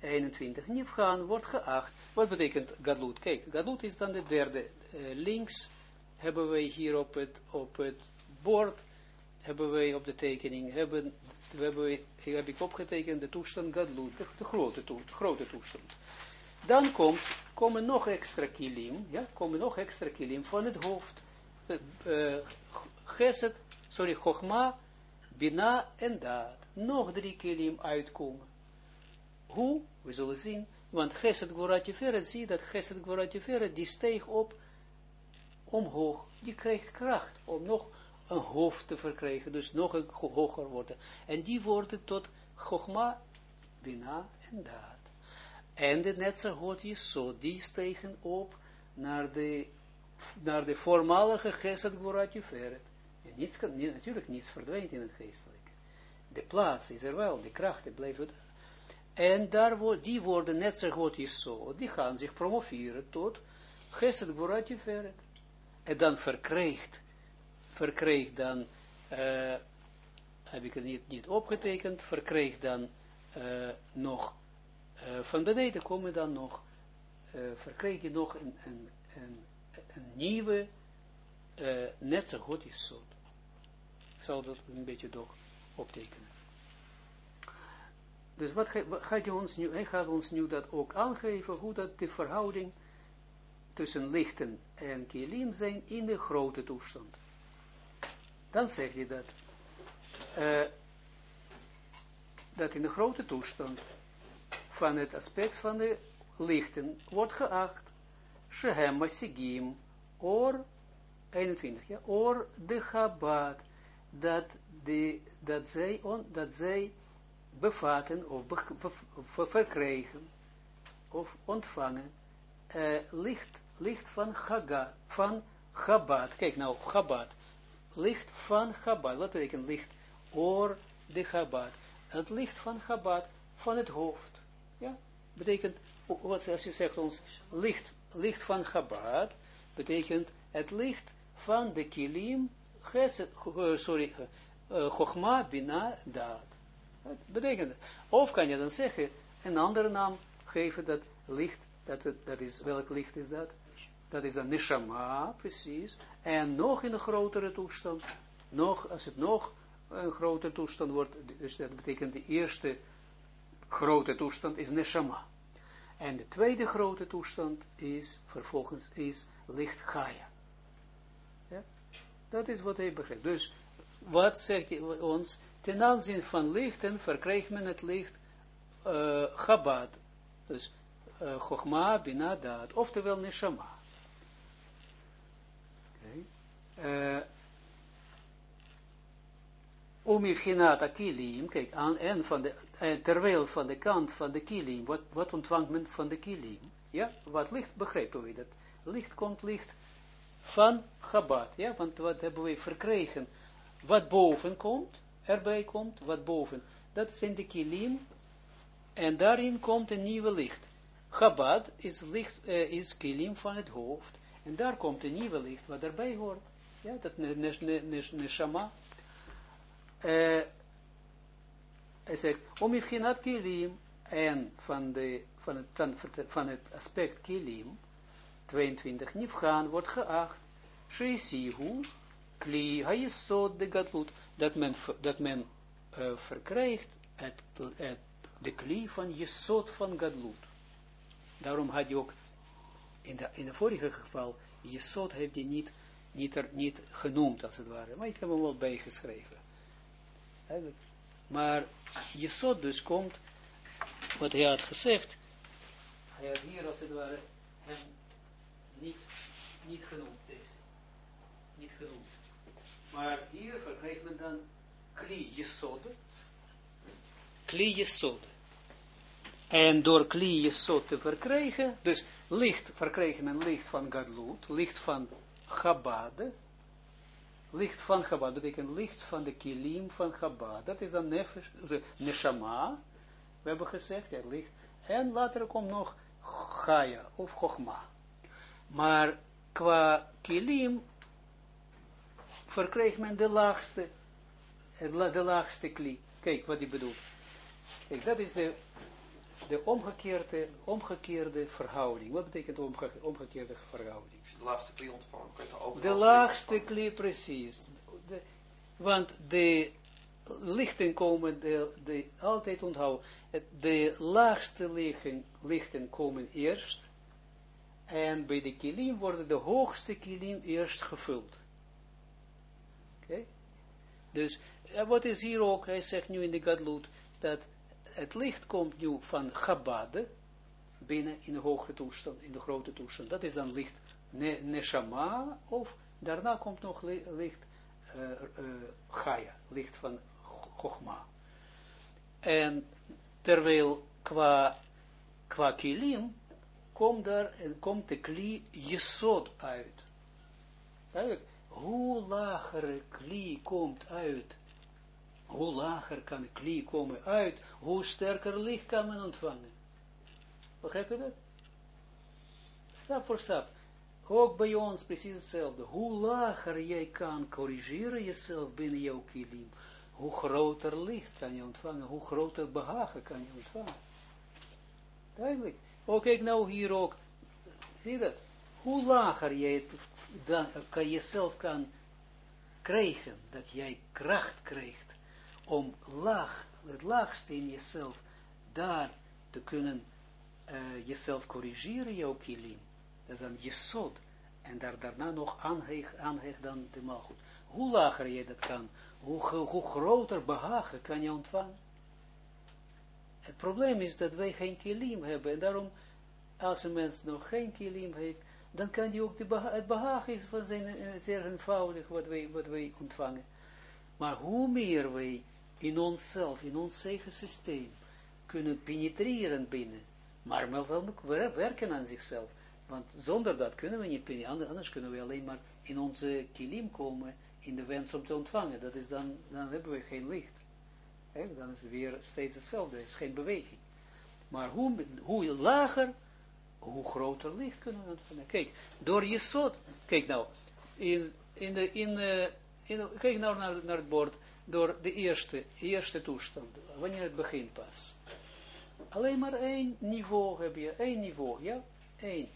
21. Nifgaan wordt geacht. Wat betekent gadlut? Kijk, gadlut is dan de derde. Uh, links hebben wij hier op het, op het bord, hebben wij op de tekening, hebben, hebben wij, heb ik opgetekend de toestand gadlut, de, de grote, toestand. Dan komt, komen nog extra kilim, ja, komen nog extra kilim van het hoofd. Uh, geset, sorry, chogma, bina en daad. Nog drie kilim uitkomen. Hoe? We zullen zien, want Geset Gvorat zie dat Geset Gvorat die steeg op omhoog, die krijgt kracht om nog een hoofd te verkrijgen, dus nog een hoger worden. En die worden tot Chogma, Bina en Daad. En de Netzerhot zo die stegen op naar de, naar de voormalige Geset Gvorat. En niets kan, natuurlijk niets verdwijnt in het geestelijke. De plaats is er wel, de krachten blijven En daar die worden Netzerhot zo, die gaan zich promoveren tot Geset Gvorat Tiferet en dan verkrijgt, verkrijgt dan, uh, heb ik het niet, niet opgetekend, verkrijgt dan uh, nog, uh, van beneden komen dan nog, verkrijg je nog een, een, een, een nieuwe, net zo goed is zo. Ik zal dat een beetje toch optekenen. Dus wat gaat hij ons nu, hij gaat ons nu dat ook aangeven, hoe dat de verhouding tussen lichten en kilim zijn in de grote toestand. Dan zegt hij dat, uh, dat in de grote toestand van het aspect van de lichten wordt geacht, Shehem Masigim, or 21, ja, or de Chabad, dat, dat, zij dat zij bevatten of, be, verkrijgen of ontvangen uh, licht licht van Chaga, van Chabad. Kijk nou, Chabad. Licht van Chabad. Wat betekent licht? Oor de Chabad. Het licht van Chabad van het hoofd. Ja, betekent, wat als je zegt ons, licht, licht van Chabad, betekent het licht van de kilim, uh, sorry, uh, Chochma, Bina, Daad. betekent, of kan je dan zeggen, een andere naam geven dat licht, dat, dat is, welk licht is dat? Dat is dan neshama, precies, en nog in een grotere toestand, nog, als het nog een grotere toestand wordt, dus dat betekent de eerste grote toestand is neshama. En de tweede grote toestand is, vervolgens, is licht Gaia. Ja? Dat is wat hij begrijpt. Dus, wat zegt hij ons? Ten aanzien van lichten verkrijgt men het licht uh, Chabad. Dus, uh, Chochma. Oftewel Neshama. Uh, Omifginata kilim, kijk, aan en van de, uh, terwijl van de kant van de kilim, wat, wat ontvangt men van de kilim? Ja, wat licht, begrijpen we dat? Licht komt licht van Chabad, ja, want wat hebben we verkregen? Wat boven komt, erbij komt, wat boven, dat zijn de kilim, en daarin komt een nieuwe licht. Chabad is licht, uh, is kilim van het hoofd, en daar komt een nieuwe licht, wat erbij hoort. Ja, dat neshama. Uh, hij zegt, om ifginat kilim, en van, de, van, het, van het aspect kilim, 22, nifgaan, wordt geacht, sheisihu, kli, hayesod de gatlut, dat men, dat men uh, verkrijgt het, het, de kli van jesod van gadlut. Daarom had je ook, in de, in de vorige geval, jesod heeft hij niet niet, er, niet genoemd als het ware, maar ik heb hem wel bijgeschreven. Maar Jesod dus komt, wat hij had gezegd, hij had hier als het ware hem niet, niet genoemd, deze. Niet genoemd. Maar hier verkrijgt men dan kli Jesod, kli Jesod. En door kli Jesod te verkrijgen, dus licht, verkrijgen men licht van Gadlut, licht van Chabad, licht van Chabad, betekent licht van de kilim van Chabad, dat is dan nefesh, neshama, we hebben gezegd, het licht, en later komt nog Chaya, of Chochma. Maar qua kilim verkrijgt men de laagste, de laagste kli. Kijk wat hij bedoelt. Kijk, dat is de, de omgekeerde, omgekeerde verhouding. Wat betekent omge, omgekeerde verhouding? De laagste klie ontvangen, kun je ook De laagste klie, precies. De, want de lichten komen, de, de, altijd onthouden, de laagste lichten, lichten komen eerst, en bij de kilim worden de hoogste kilim eerst gevuld. Oké? Dus, wat is hier ook, hij zegt nu in de Gadlut, dat het licht komt nu van Chabad, binnen in de hogere toestand, in de grote toestand. Dat is dan licht ne, Neshama, of daarna komt nog licht uh, licht van Chogma. En terwijl qua, qua kilim, komt daar, en komt de kli jesod uit. Duidelijk, hoe lager kli komt uit, hoe lager kan kli komen uit, hoe sterker licht kan men ontvangen. Begrijp je dat? Stap voor stap. Ook bij ons precies hetzelfde. Hoe lager jij kan corrigeren jezelf binnen jouw kilim, hoe groter licht kan je ontvangen, hoe groter behagen kan je ontvangen. Duidelijk. Ook kijk nou hier ook. Zie dat? Hoe lager jij het dan, kan jezelf kan krijgen, dat jij kracht krijgt om laag, het laagste in jezelf daar te kunnen uh, jezelf corrigeren, jouw kilim, dat dan je zot, en daar, daarna nog aanhecht, dan de malgoed. Hoe lager je dat kan, hoe, groter behagen kan je ontvangen. Het probleem is dat wij geen kilim hebben, en daarom, als een mens nog geen kilim heeft, dan kan hij ook de beha het behagen is van zijn uh, zeer eenvoudig wat wij, wat wij ontvangen. Maar hoe meer wij in onszelf, in ons eigen systeem, kunnen penetreren binnen, maar wel werken aan zichzelf. Want zonder dat kunnen we niet, anders kunnen we alleen maar in onze kilim komen, in de wens om te ontvangen. Dat is dan, dan hebben we geen licht. dan is het weer steeds hetzelfde, er is geen beweging. Maar hoe, hoe lager, hoe groter licht kunnen we ontvangen. Kijk, door je soort, kijk nou, in, in de, in, in, kijk nou naar, naar het bord, door de eerste, eerste toestand, wanneer het begint pas. Alleen maar één niveau heb je, één niveau, ja, één.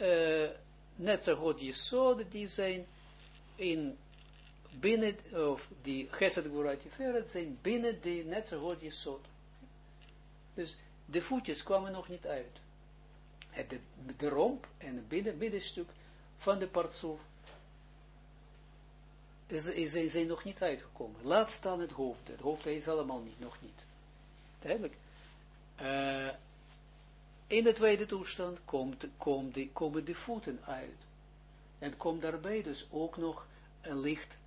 Uh, net zo goed je zoden die zijn in binnen, of die Gesed Gurat zijn binnen die net zo goed je zoden. Dus de voetjes kwamen nog niet uit. De, romp en het binnen, binnenstuk van de partsoef zijn, zijn nog niet uitgekomen. Laat staan het hoofd. Het hoofd is allemaal niet, nog niet. Duidelijk. Uh, in de tweede toestand komt, komen de voeten uit. En komt daarbij dus ook nog een licht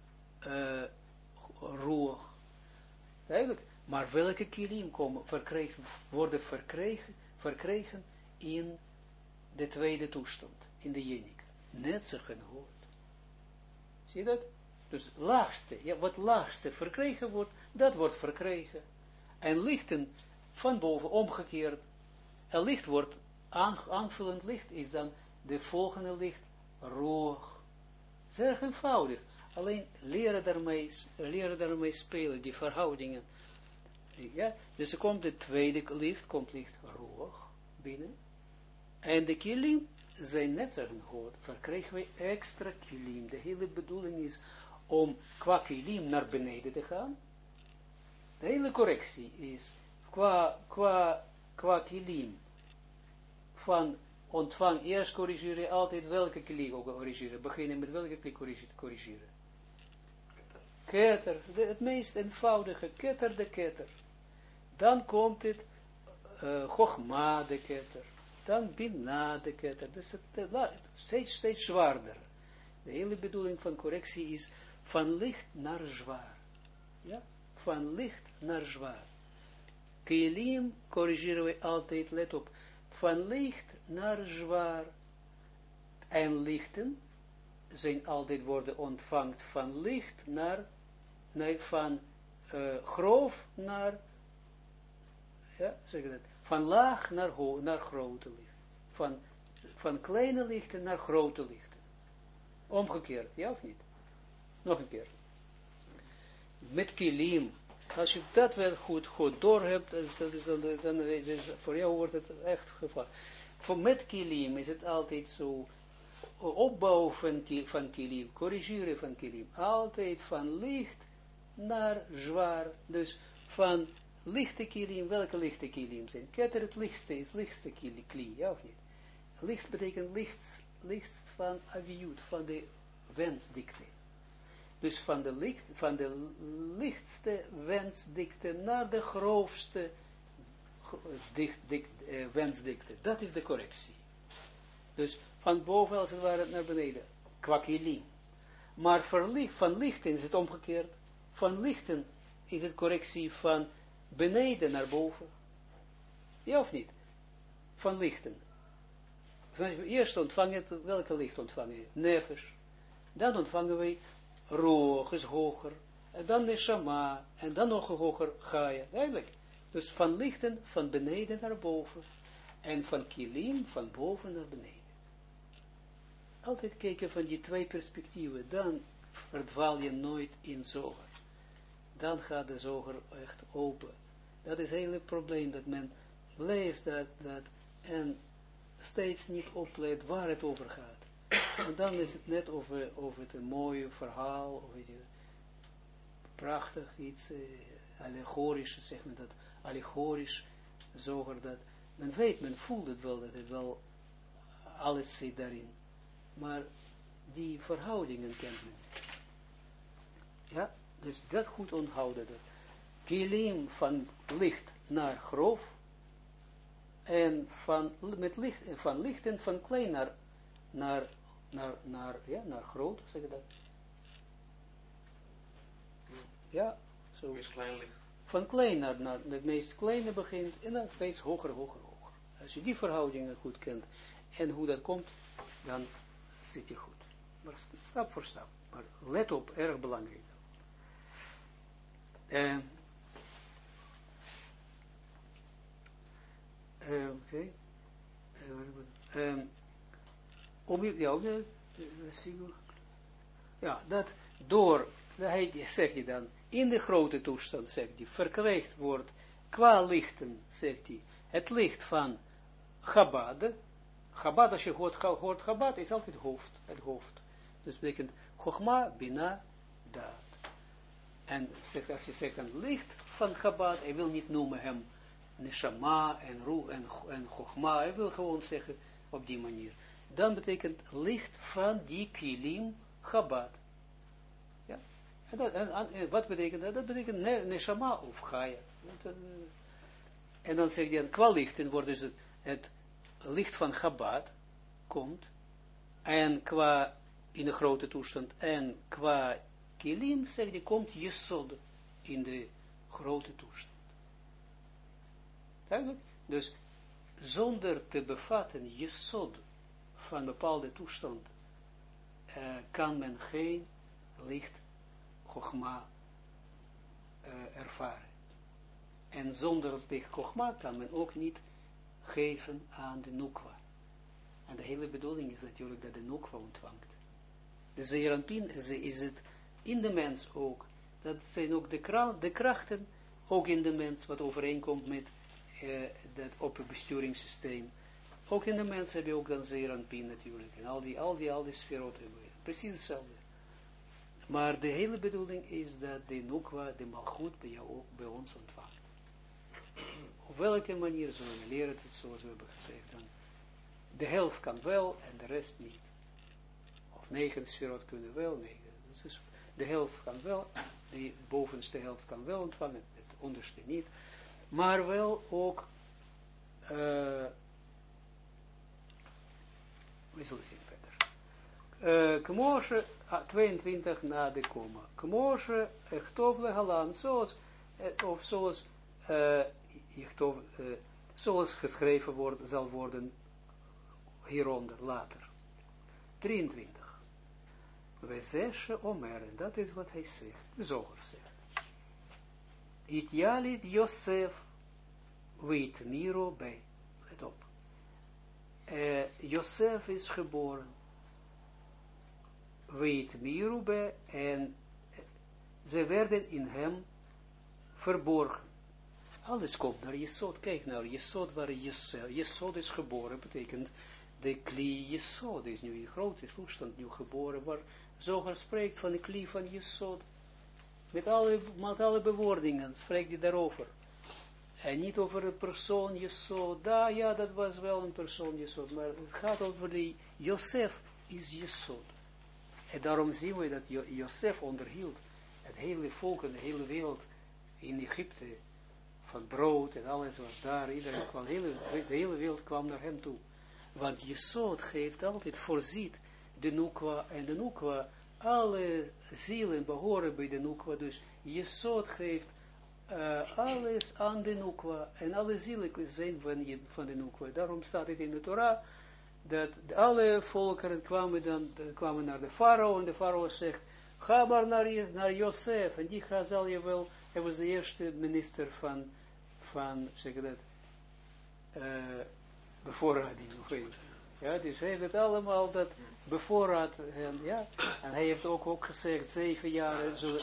uh, roer. Duidelijk. Maar welke kilim komen, verkregen, worden verkregen, verkregen in de tweede toestand, in de jenik. Net zo gehoord. Zie je dat? Dus laagste, ja, wat laagste verkregen wordt, dat wordt verkregen. En lichten van boven omgekeerd. En licht wordt, aanvullend licht is dan de volgende licht, roog. Zeer eenvoudig. Alleen leren daarmee, leren spelen, die verhoudingen. Ja? Dus er komt de tweede licht, komt licht roog binnen. En de kilim zijn net gehoord. Verkrijgen we extra kilim. De hele bedoeling is om qua kilim naar beneden te gaan. De hele correctie is qua, qua, qua kilim van ontvang, eerst corrigeren, altijd welke kilim corrigeren, beginnen met welke kli corrigeren. Ketter, het meest eenvoudige, ketter de ketter. Dan komt het, uh, de ketter, dan Bina de ketter, dus het, steeds, steeds zwaarder. De hele bedoeling van correctie is van licht naar zwaar. Ja, van licht naar zwaar. Kelim corrigeren we altijd, let op, van licht naar zwaar. En lichten zijn altijd worden ontvangt van licht naar, nee, van uh, grof naar, ja, zeg dat, van laag naar, ho naar grote licht. Van, van kleine lichten naar grote lichten. Omgekeerd, ja of niet? Nog een keer. Met kilim als je dat wel goed, goed door hebt, dan, dan, voor jou wordt het echt gevaar. Voor met kilim is het altijd zo, opbouw van, van kilim, corrigeren van kilim, altijd van licht naar zwaar, dus van lichte kilim, welke lichte kilim zijn? Ketter het lichtste is lichtste kilim, ja of niet? Licht betekent licht, lichtst van aviut, van de wensdikte. Dus van de, van de lichtste wensdikte naar de grofste dicht, eh, wensdikte. Dat is de correctie. Dus van boven als het ware naar beneden. Qua Maar van lichten is het omgekeerd. Van lichten is het correctie van beneden naar boven. Ja of niet? Van lichten. Eerst ontvangen, welke licht ontvangen je? Nefesh. Dan ontvangen we roog, is hoger. En dan de shama. En dan nog hoger ga je. Duidelijk. Dus van lichten van beneden naar boven. En van kilim van boven naar beneden. Altijd kijken van die twee perspectieven. Dan verdwaal je nooit in zoger. Dan gaat de zoger echt open. Dat is het hele probleem dat men leest dat, dat en steeds niet oplet waar het over gaat. En dan is het net over, over het een mooi verhaal, of weet je, prachtig iets, eh, allegorisch, zeg men dat, allegorisch, zoger dat, men weet, men voelt het wel, dat het wel, alles zit daarin. Maar die verhoudingen kent men. Ja, dus dat goed onthouden. Dat. Kilim van licht naar grof, en van, met licht, van licht en van klein naar, naar, naar, ja, naar groot, zeg je dat? Ja, zo. Van klein naar, naar het meest kleine begint en dan steeds hoger, hoger, hoger. Als je die verhoudingen goed kent en hoe dat komt, dan zit je goed. Maar stap voor stap. Maar let op, erg belangrijk. Uh, Oké. Okay. Um, om ja, ja, dat door, hij zegt hij dan, in de grote toestand, zegt hij, verkrijgt wordt, qua lichten, zegt hij, het licht van Chabad, Chabad, als je hoort, Chabad, is altijd hoofd, het hoofd. Dus betekent Chogma, Bina, Daad. En als je zegt een licht van Chabad, hij wil niet noemen hem neshama en roe en, en hij wil gewoon zeggen op die manier. Dan betekent licht van die kilim Chabad. Ja. En, en, wat betekent dat? Dat betekent ne, neshama of chaya. En dan zeg je, qua lichten wordt dus het, het licht van Chabad komt, en qua in de grote toestand, en qua kilim, zeg je, komt Jesod in de grote toestand. Duidelijk? Dus zonder te bevatten jesod van bepaalde toestand uh, kan men geen licht chogma uh, ervaren. En zonder licht chogma kan men ook niet geven aan de nukwa. En de hele bedoeling is natuurlijk dat de nukwa ontvangt. De zeeranpin is, het in de mens ook. Dat zijn ook de, de krachten, ook in de mens, wat overeenkomt met uh, dat op het besturingssysteem. Ook in de mens heb je ook dan zeer pin natuurlijk. En al die, al die, al die hebben we. Precies hetzelfde. Maar de hele bedoeling is dat de nukwa, de malgoed, bij jou ook bij ons ontvangt. Op welke manier zullen we leren het, zoals we hebben gezegd. Dan de helft kan wel en de rest niet. Of negen sferot kunnen wel, negen. Dus de helft kan wel, de bovenste helft kan wel ontvangen, het onderste niet maar wel ook, uh, we zullen zien verder. Kmoshe, 22 na de komma. Kmoshe, echtov legalan, zoals, of zoals, uh, zoals geschreven zal worden hieronder, later. 23. We zeggen omer, dat is wat hij zegt, de zoger zegt. Itjalit Yosef weet Miro bij. Uh, Josef is geboren. Weet Miro bij en ze werden in hem verborgen. Alles komt naar Jesod. Kijk naar Jesod waar Jesod is geboren. Betekent de kli Jesod is nu in grote toestand nu geboren. Waar Zoger spreekt van de kli van Jesod. Met alle, met alle bewoordingen spreekt hij daarover. En niet over een persoon Jesod. Da, ja, dat was wel een persoon Jesod. Maar het gaat over de Josef is Jesod. En daarom zien we dat jo Josef onderhield het hele volk en de hele wereld in Egypte van brood en alles was daar, iedereen kwam, hele, de hele wereld kwam naar hem toe. Want Jesod geeft altijd, voorziet de Nukwa en de Nukwa, alle zielen behoren bij de Nukwa, dus Jesod geeft uh, alles aan de Nukwa, en alle zielen zijn van, van de Nukwa. Daarom staat het in de Torah, dat alle volkeren kwamen, dan, kwamen naar de farao, en de farao zegt, ga maar naar, naar Jozef, en die zal je wel, hij was de eerste minister van, van zeg dat, uh, bevoorrading, ja, dus hij heeft allemaal dat bevoorraad, en, ja, en hij heeft ook, ook gezegd, zeven jaar, zo,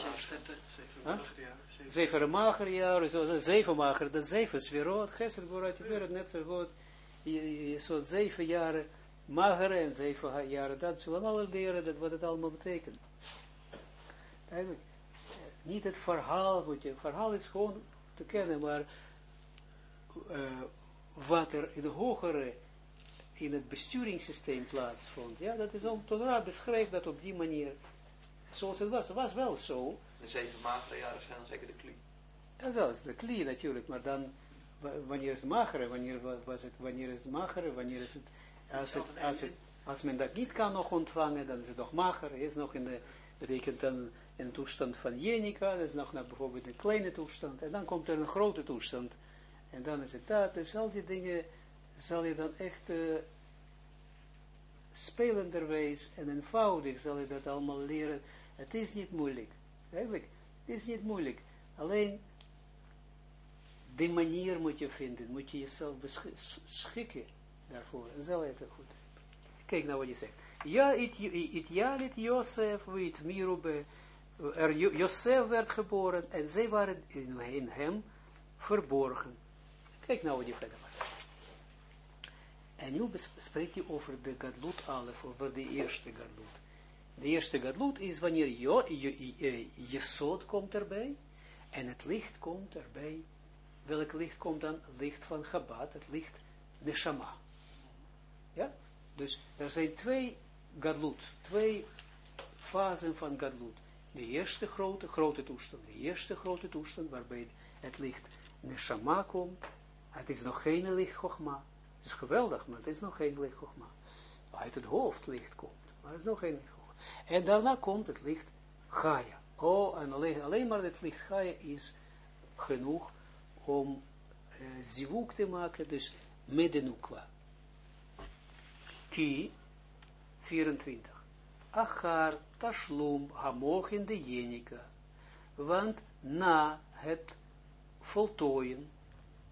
huh? Zeven mager jaren, zo, zeven mager, dat zeven sferot, gisteren vooruit je net zo goed, zo zeven jaren magere en zeven jaren, dat zullen we allemaal leren, dat wat het allemaal betekent. Eigenlijk, niet het verhaal, moet je, het verhaal is gewoon te kennen, maar uh, wat er in de hogere, in het besturingssysteem plaatsvond, ja, dat is om Torah beschrijft dat op die manier, zoals het was, het was wel zo. De zeven magere jaren zijn dan zeker de klie. Ja, zelfs de klie natuurlijk, maar dan, wanneer is het magere, wanneer was het, wanneer is het magere, wanneer is het, als, het, als, het, als men dat niet kan nog ontvangen, dan is het nog mager, is nog in de, betekent dan een toestand van jenica, dat is nog naar bijvoorbeeld een kleine toestand, en dan komt er een grote toestand, en dan is het dat, dus al die dingen zal je dan echt uh, spelenderwijs en eenvoudig zal je dat allemaal leren. Het is niet moeilijk, eigenlijk, het is niet moeilijk, alleen de manier moet je vinden, moet je jezelf beschikken daarvoor, en zal het goed. Kijk nou wat je zegt. Ja, it jalit Josef, wit Mirube, Josef werd geboren, en zij waren in, hem verborgen. Kijk nou wat je verder maakt. En nu spreekt hij over de gadlut alef, over de eerste gadlut. De eerste gadlut is wanneer je, je komt erbij, en het licht komt erbij. Welk licht komt dan? Licht van Chabad, het licht Neshama. Ja? Dus er zijn twee gadlut, twee fasen van gadlut. De eerste grote, grote toestand, de eerste grote toestand, waarbij het licht Neshama komt, het is nog geen licht Chogma. Het is geweldig, maar het is nog geen licht Chogma. Uit het hoofd licht komt, maar het is nog geen licht. En daarna komt het licht Gaia. Oh, en alleen, maar het licht Gaia is genoeg om uh, zivuk te maken, dus medenukwa. Ki, 24. Achar tashlum hamochin de jenica. Want na het voltooien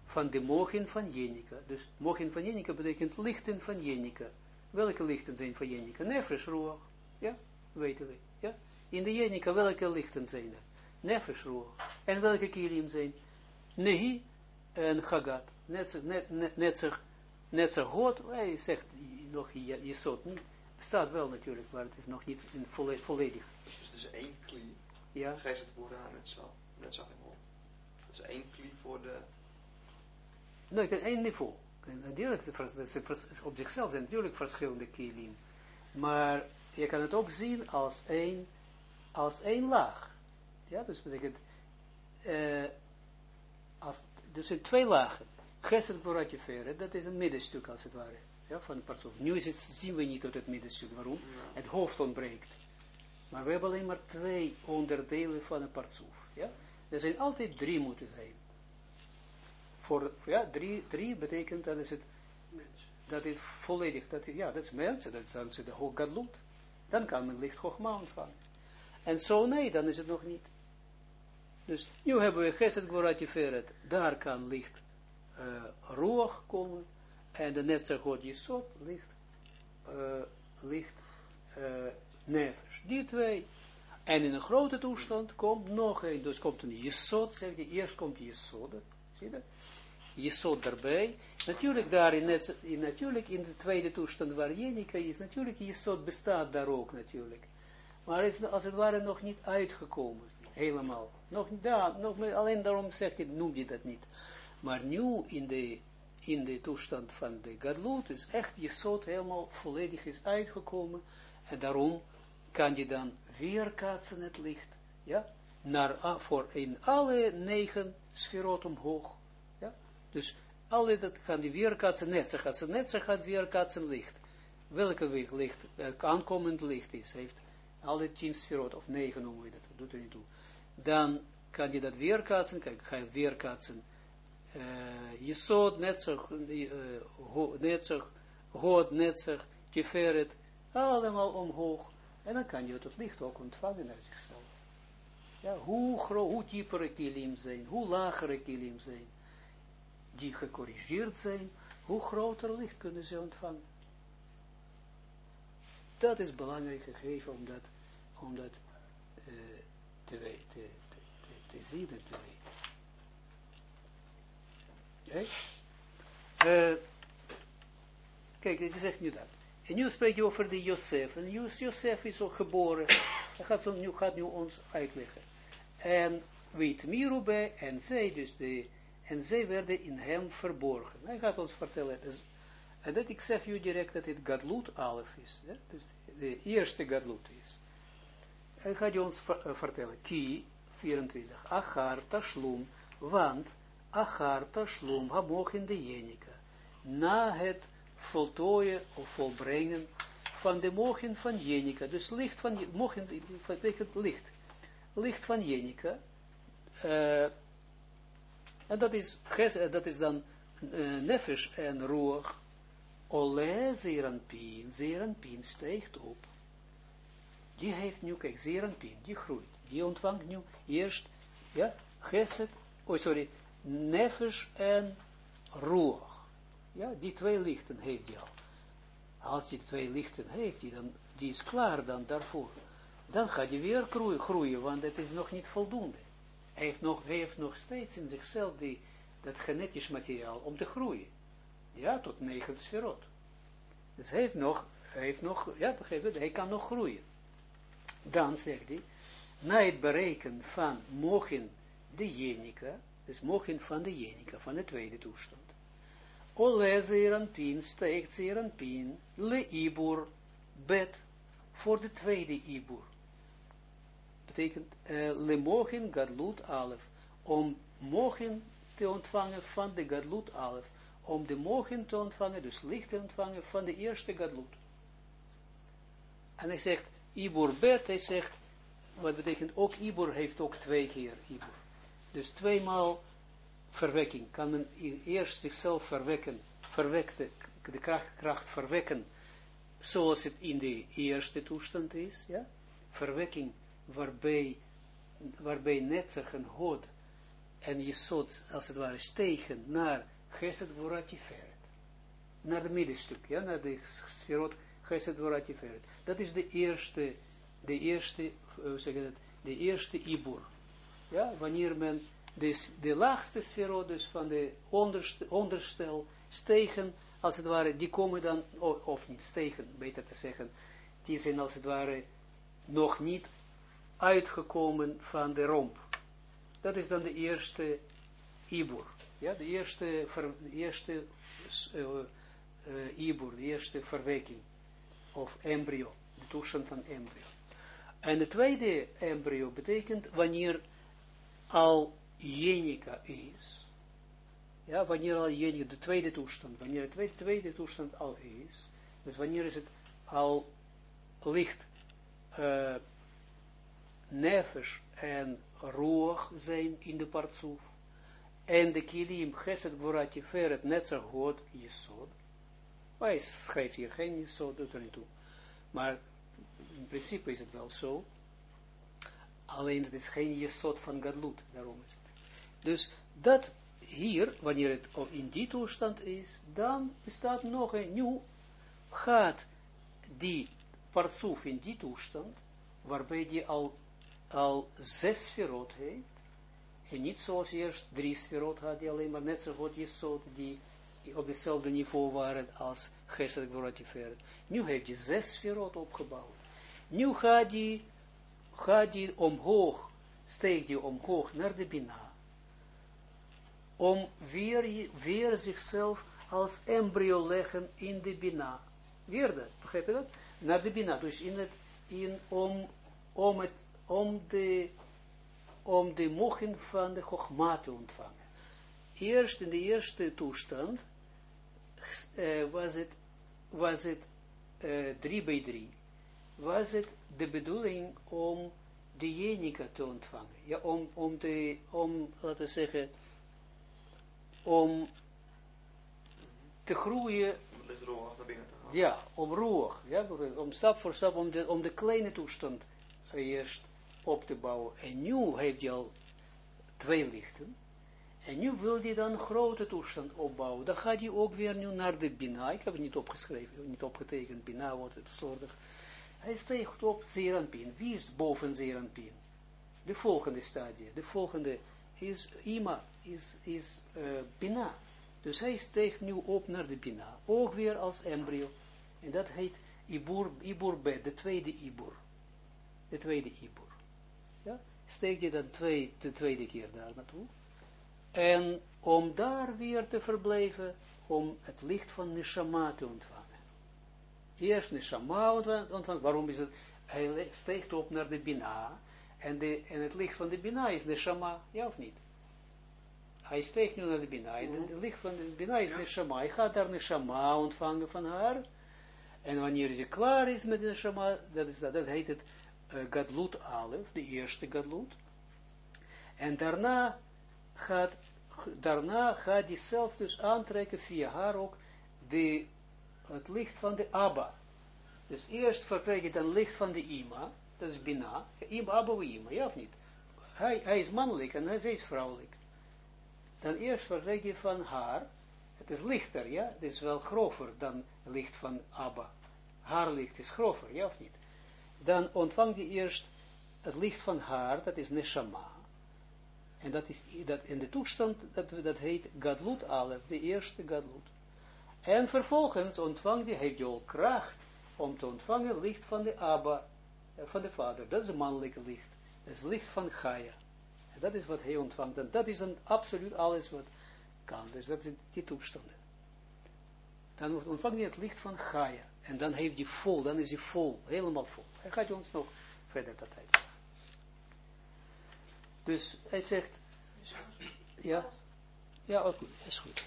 van de mogen van Jenica. Dus mogen van Jenica betekent lichten van Jenica. Welke lichten zijn van Jenica? Nefesh Ruach. Ja, weten we. Ja? In de Jenica, welke lichten zijn er? Nefesh. En welke kilim zijn? Nehi en Chagat. Net, net, net, net, net zo goed, hij zegt nog je, je zot niet. Bestaat wel natuurlijk, maar het is nog niet in volledig. Dus het is één kli. Ja. Geef het woord aan, net zo. Net zo. Dat is één kli voor de Nee, één niveau. Natuurlijk, op zichzelf zijn natuurlijk verschillende kilim. Maar je kan het ook zien als één, als één laag. Ja, dus betekent, uh, als, dus in twee lagen. Gesed Boratje Fere, dat is een middenstuk als het ware. Ja, van het partsoef. Nu is het, zien we niet tot het middenstuk. Waarom? Het hoofd ontbreekt. Maar we hebben alleen maar twee onderdelen van een partsoef. Ja? Er zijn altijd drie moeten zijn voor, ja, drie, drie betekent, dat is het, dat is volledig, dat is, ja, dat is mensen, dat is dan de hooggadlut. Dan kan men licht Chogma ontvangen. En zo nee, dan is het nog niet. Dus nu hebben we Geset Gvorat Feret, daar kan licht uh, komen, en de Netzagot Jesod, licht, uh, licht uh. Die twee. En in een grote toestand komt nog een, dus komt een Jesod, zeg je, eerst komt Jesod, zie je dat? Jesod erbij. Natuurlijk daarin, net, in, natuurlijk in de tweede toestand waar Jenica is, natuurlijk Jesod bestaat daar ook natuurlijk. Maar is als het ware nog niet uitgekomen, helemaal. Nog, ja, nog, alleen daarom zegt hij, dat niet. Maar nu in de, in de toestand van de Gadlut is echt Jesod helemaal volledig is uitgekomen. En daarom kan je dan weerkaatsen het licht, ja, naar, voor in alle negen sferot omhoog Dus alle dat gaan die weerkaatsen net, gaat ze net, gaat weerkaatsen licht. Welke weg licht, uh, aankomend licht is, heeft alle tien sferot, of negen noemen we dat, doet er niet toe. Dan kan je dat weerkaatsen, kijk, ga je weerkaatsen, uh, Jesod, Netzach, uh, Netzach, God, Netzach, Tiferet, allemaal omhoog. En dan kan je het licht ook ontvangen naar zichzelf. Ja, hoe, hoe diepere kilim zijn, hoe lagere kilim zijn, die gecorrigeerd zijn, hoe groter licht kunnen ze ontvangen. Dat is belangrijk gegeven om dat, uh, te, te, zien en te weten. Okay? Uh, kijk, ik zeg nu dat. En nu spreek je over de Josef. En Josef is al geboren. Hij gaat, nu, gaat nu ons uitleggen. En weet Mirube en zij dus de, en zij werden in hem verborgen. Hij gaat ons vertellen. Dus, en dat ik zeg u direct dat het Gadlut Alef is. Dus de eerste Gadlut is. Hij gaat ons ver, vertellen. Ki 24. Achar tashlum. Want achar tashlum in de jenica. Na het voltooien of volbrengen van de mogen van Jenica. Dus licht van, mogen, licht. Licht van Jenica. Uh, en dat is, dat is dan uh, nefesh en roer. Ole zeranpien, zeranpien stijgt op. Die heeft nu, kijk, zeranpien, die groeit. Die ontvangt nu eerst, ja, geset, oh sorry, nefesh en roer. Ja, die twee lichten heeft hij al. Als die twee lichten heeft, die, dan, die is klaar dan daarvoor. Dan gaat hij weer groeien, want het is nog niet voldoende. Hij heeft nog, heeft nog steeds in zichzelf die, dat genetisch materiaal om te groeien. Ja, tot negen sferot. Dus hij heeft nog, hij heeft nog, ja, begrijp je, hij kan nog groeien. Dan zegt hij, na het bereiken van mogen de jenica, dus mogen van de jenica, van de tweede toestand, Ole zeeranpin, steekt zeeranpin, le ibur, bet, voor de tweede ibur. Betekent, uh, le mogen gadlut alef, om mogen te ontvangen van de gadlut alef, om de mogen te ontvangen, dus licht te ontvangen van de eerste gadlut. En hij zegt, ibur bet, hij zegt, wat betekent ook, ibur heeft ook twee keer ibur. Dus tweemaal verwekking, kan men eerst zichzelf verwekken, verwekte, de kracht, kracht verwekken, zoals het in de eerste toestand is, ja, verwekking, waarbij, waarbij netzach en hod en als het ware, stegen naar Geset Voratiferet, naar het middenstuk, ja, naar de sferot Geset Voratiferet. Dat is de eerste, de eerste, hoe zeg je dat, de eerste ibur, ja, wanneer men dus de laagste sfero, dus van de onderste, onderstel, stegen, als het ware, die komen dan, of, niet stegen, beter te zeggen, die zijn als het ware nog niet uitgekomen van de romp. Dat is dan de eerste ibur. Ja, de eerste, eerste uh, ibur, de eerste verwekking. Of embryo, de toestand van embryo. En de tweede embryo betekent wanneer al jenica is, ja, wanneer al jenica, de tweede toestand, wanneer de tweede, tweede toestand al is, dus wanneer is het al licht, uh, nefesh en roog zijn in de partsoef, en de kilim gvorati feret net zo goed jesod, hij schrijft hier geen jesod, doet er niet toe, maar in principe is het wel zo, alleen het is geen jesod van gadlut, daarom is het. Dus dat hier, wanneer het in die toestand is, dan bestaat nog een nieuw, gaat die partsoef in die toestand, waarbij die al, al zes sferot heeft, en niet zoals eerst drie sferot had, die alleen maar net zo goed jesot, die op hetzelfde niveau waren als Gesed Gvoratiferet. Nu heeft hij zes sferot opgebouwd. Nu gaat hij, gaat hij omhoog, steekt hij omhoog naar de Bina om weer, weer zichzelf als embryo leggen in de Bina. Weer dat, begrijp je dat? Naar de Bina, dus in het, in, om, om, het, om, de, om de mogen van de Chogma te ontvangen. eerst in de eerste toestand uh, was het, was het uh, drie bij drie. Was het de bedoeling om de jenica te ontvangen. Ja, om, om, de, om, laten we zeggen, om te groeien. Ja, om roer. Ja, om stap voor stap, om de, om de kleine toestand eerst op te bouwen. En nu heeft hij al twee lichten. En nu wil hij dan grote toestand opbouwen. Dan gaat hij ook weer nu naar de Bina. Ik heb het niet opgeschreven, niet opgetekend. Bina wordt het slordig. Hij steekt op Zeranpin. Wie is boven Zeranpin? De volgende stadie. De volgende is Ima, is, is uh, Bina. Dus hij steekt nu op naar de Bina. Ook weer als embryo. En dat heet Ibur, Ibur Bet, de tweede Ibur. De tweede Ibur. Ja? Steek je dan twee, de tweede keer daar naartoe. En om daar weer te verblijven, om het licht van Neshama te ontvangen. Eerst Neshama ontvangen. Waarom is het? Hij steekt op naar de Bina. En, de, en het licht van de Bina is Neshama. Ja of niet? Hij steekt nu naar de Bina. En het licht van de Bina is Neshama. Hij gaat daar Neshama ontvangen van haar. En wanneer ze klaar is met de Neshama, dat, is dat, dat heet het uh, Gadlut Alef, de eerste Gadlut. En daarna gaat, daarna gaat hij zelf dus aantrekken via haar ook de, het licht van de Abba. Dus eerst verkrijg je dan licht van de Ima, dat is Bina, Ima, Abba of Ima, ja of niet? Hij, hij is mannelijk en hij is vrouwelijk. Dan eerst verkrijg je van haar, het is lichter, ja, het is wel grover dan licht van Abba. Haar licht is grover, ja of niet? Dan ontvangt je eerst het licht van haar, dat is Neshama. En dat is dat in de toestand, dat, dat heet Gadlut Alef, de eerste Gadlut. En vervolgens ontvangt hij, heeft je al kracht om te ontvangen licht van de Abba, eh, van de vader. Dat is een mannelijke licht. Dat is licht van Gaia. En dat is wat hij ontvangt. En dat is dan absoluut alles wat kan. Dus dat zijn die toestanden. Dan ontvangt hij het licht van Gaia. En dan heeft hij vol, dan is hij vol, helemaal vol. Hij gaat ons nog verder dat uitleggen. Dus hij zegt, ja, ja, ook goed, is goed.